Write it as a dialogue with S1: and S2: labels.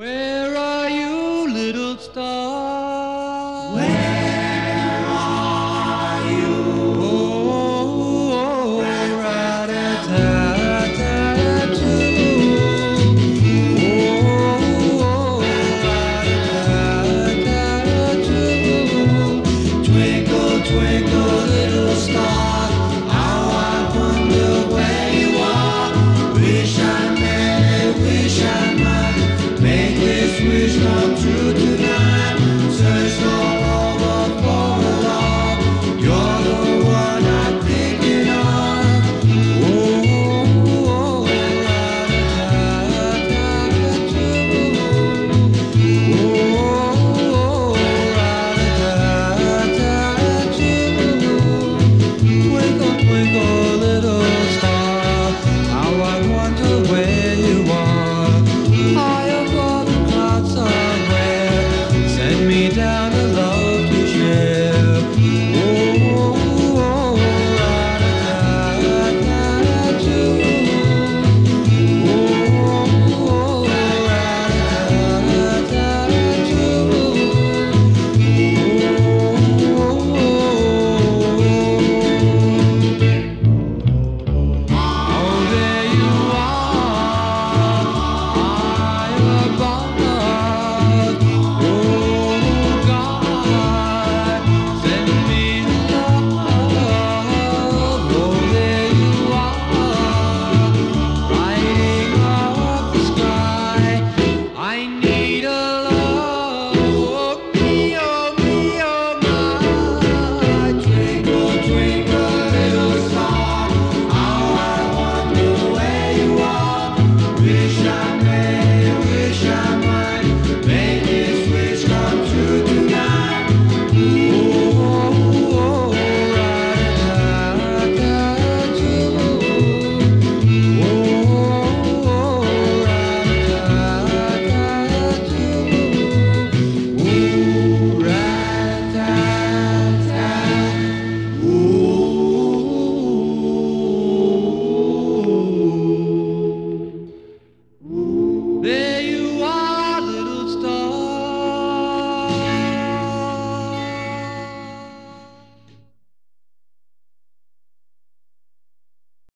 S1: Where are you, little star?